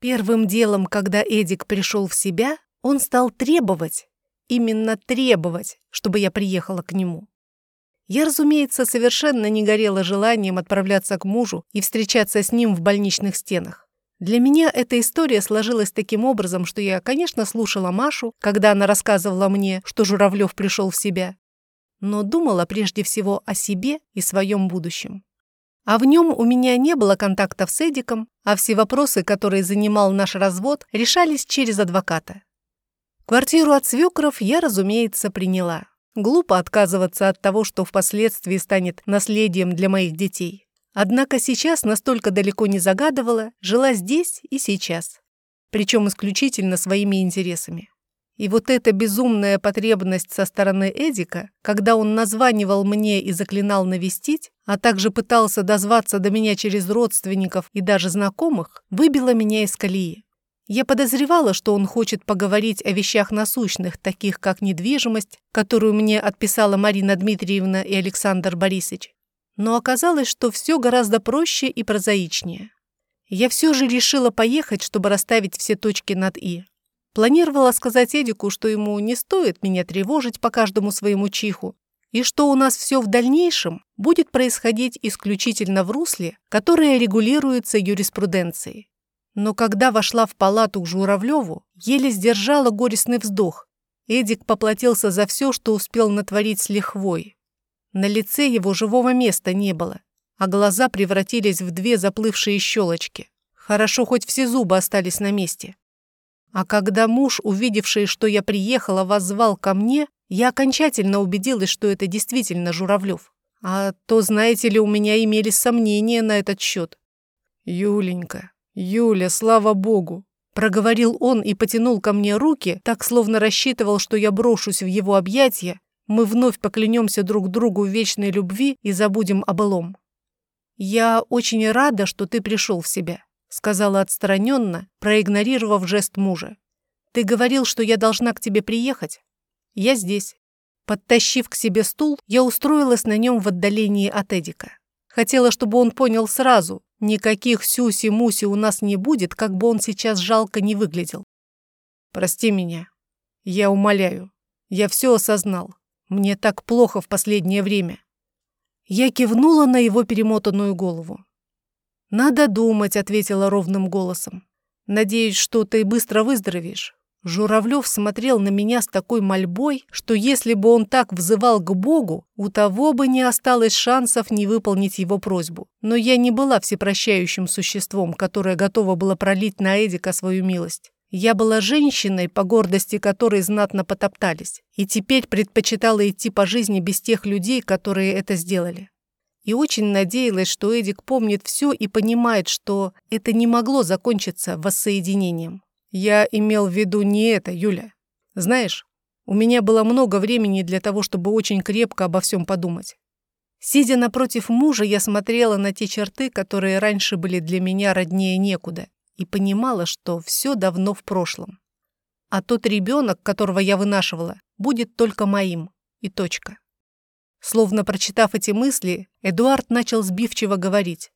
Первым делом, когда Эдик пришел в себя, он стал требовать, именно требовать, чтобы я приехала к нему. Я, разумеется, совершенно не горела желанием отправляться к мужу и встречаться с ним в больничных стенах. Для меня эта история сложилась таким образом, что я, конечно, слушала Машу, когда она рассказывала мне, что Журавлев пришел в себя, но думала прежде всего о себе и своем будущем. А в нем у меня не было контактов с Эдиком, а все вопросы, которые занимал наш развод, решались через адвоката. Квартиру от свекров я, разумеется, приняла. Глупо отказываться от того, что впоследствии станет наследием для моих детей. Однако сейчас настолько далеко не загадывала, жила здесь и сейчас. Причем исключительно своими интересами. И вот эта безумная потребность со стороны Эдика, когда он названивал мне и заклинал навестить, а также пытался дозваться до меня через родственников и даже знакомых, выбила меня из колеи. Я подозревала, что он хочет поговорить о вещах насущных, таких как недвижимость, которую мне отписала Марина Дмитриевна и Александр Борисович. Но оказалось, что все гораздо проще и прозаичнее. Я все же решила поехать, чтобы расставить все точки над «и». Планировала сказать Эдику, что ему не стоит меня тревожить по каждому своему чиху, и что у нас все в дальнейшем будет происходить исключительно в русле, которое регулируется юриспруденцией. Но когда вошла в палату к Журавлеву, еле сдержала горестный вздох. Эдик поплатился за все, что успел натворить с лихвой. На лице его живого места не было, а глаза превратились в две заплывшие щелочки. Хорошо, хоть все зубы остались на месте. А когда муж, увидевший, что я приехала, воззвал ко мне, я окончательно убедилась, что это действительно Журавлев. А то, знаете ли, у меня имелись сомнения на этот счет. «Юленька, «Юля, слава богу!» Проговорил он и потянул ко мне руки, так словно рассчитывал, что я брошусь в его объятия, мы вновь поклянемся друг другу вечной любви и забудем о былом. «Я очень рада, что ты пришел в себя», — сказала отстраненно, проигнорировав жест мужа. «Ты говорил, что я должна к тебе приехать. Я здесь». Подтащив к себе стул, я устроилась на нем в отдалении от Эдика. Хотела, чтобы он понял сразу, никаких сюси-муси у нас не будет, как бы он сейчас жалко не выглядел. Прости меня. Я умоляю. Я все осознал. Мне так плохо в последнее время. Я кивнула на его перемотанную голову. «Надо думать», — ответила ровным голосом. «Надеюсь, что ты быстро выздоровеешь. Журавлев смотрел на меня с такой мольбой, что если бы он так взывал к Богу, у того бы не осталось шансов не выполнить его просьбу. Но я не была всепрощающим существом, которое готово было пролить на Эдика свою милость. Я была женщиной, по гордости которой знатно потоптались, и теперь предпочитала идти по жизни без тех людей, которые это сделали. И очень надеялась, что Эдик помнит все и понимает, что это не могло закончиться воссоединением. Я имел в виду не это, Юля. Знаешь, у меня было много времени для того, чтобы очень крепко обо всем подумать. Сидя напротив мужа, я смотрела на те черты, которые раньше были для меня роднее некуда, и понимала, что все давно в прошлом. А тот ребенок, которого я вынашивала, будет только моим. И точка. Словно прочитав эти мысли, Эдуард начал сбивчиво говорить.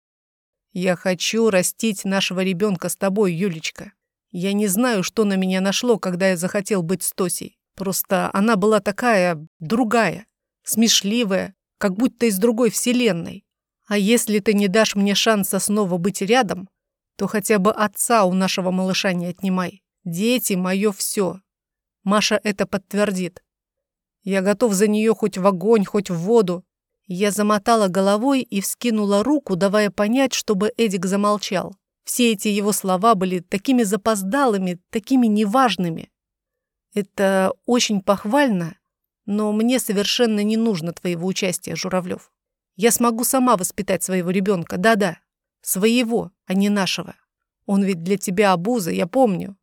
«Я хочу растить нашего ребенка с тобой, Юлечка. Я не знаю, что на меня нашло, когда я захотел быть с Тосей. Просто она была такая другая, смешливая, как будто из другой вселенной. А если ты не дашь мне шанса снова быть рядом, то хотя бы отца у нашего малыша не отнимай. Дети — мое все. Маша это подтвердит. Я готов за нее хоть в огонь, хоть в воду. Я замотала головой и вскинула руку, давая понять, чтобы Эдик замолчал. Все эти его слова были такими запоздалыми, такими неважными. Это очень похвально, но мне совершенно не нужно твоего участия, Журавлев. Я смогу сама воспитать своего ребенка, да-да, своего, а не нашего. Он ведь для тебя обуза, я помню.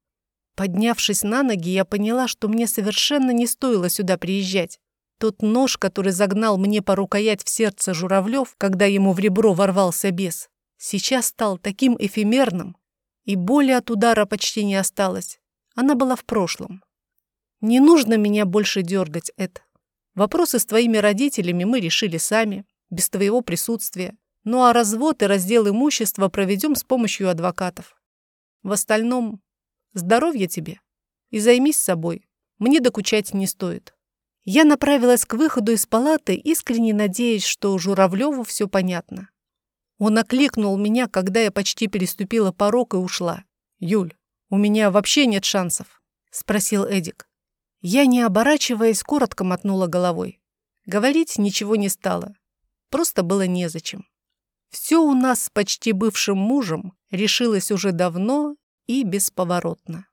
Поднявшись на ноги, я поняла, что мне совершенно не стоило сюда приезжать. Тот нож, который загнал мне по рукоять в сердце Журавлев, когда ему в ребро ворвался бес, сейчас стал таким эфемерным, и боли от удара почти не осталось. Она была в прошлом. Не нужно меня больше дергать, Эд. Вопросы с твоими родителями мы решили сами, без твоего присутствия. Ну а развод и раздел имущества проведем с помощью адвокатов. В остальном, здоровья тебе. И займись собой. Мне докучать не стоит. Я направилась к выходу из палаты, искренне надеясь, что Журавлеву все понятно. Он окликнул меня, когда я почти переступила порог и ушла. «Юль, у меня вообще нет шансов», — спросил Эдик. Я, не оборачиваясь, коротко мотнула головой. Говорить ничего не стало. Просто было незачем. Все у нас с почти бывшим мужем решилось уже давно и бесповоротно.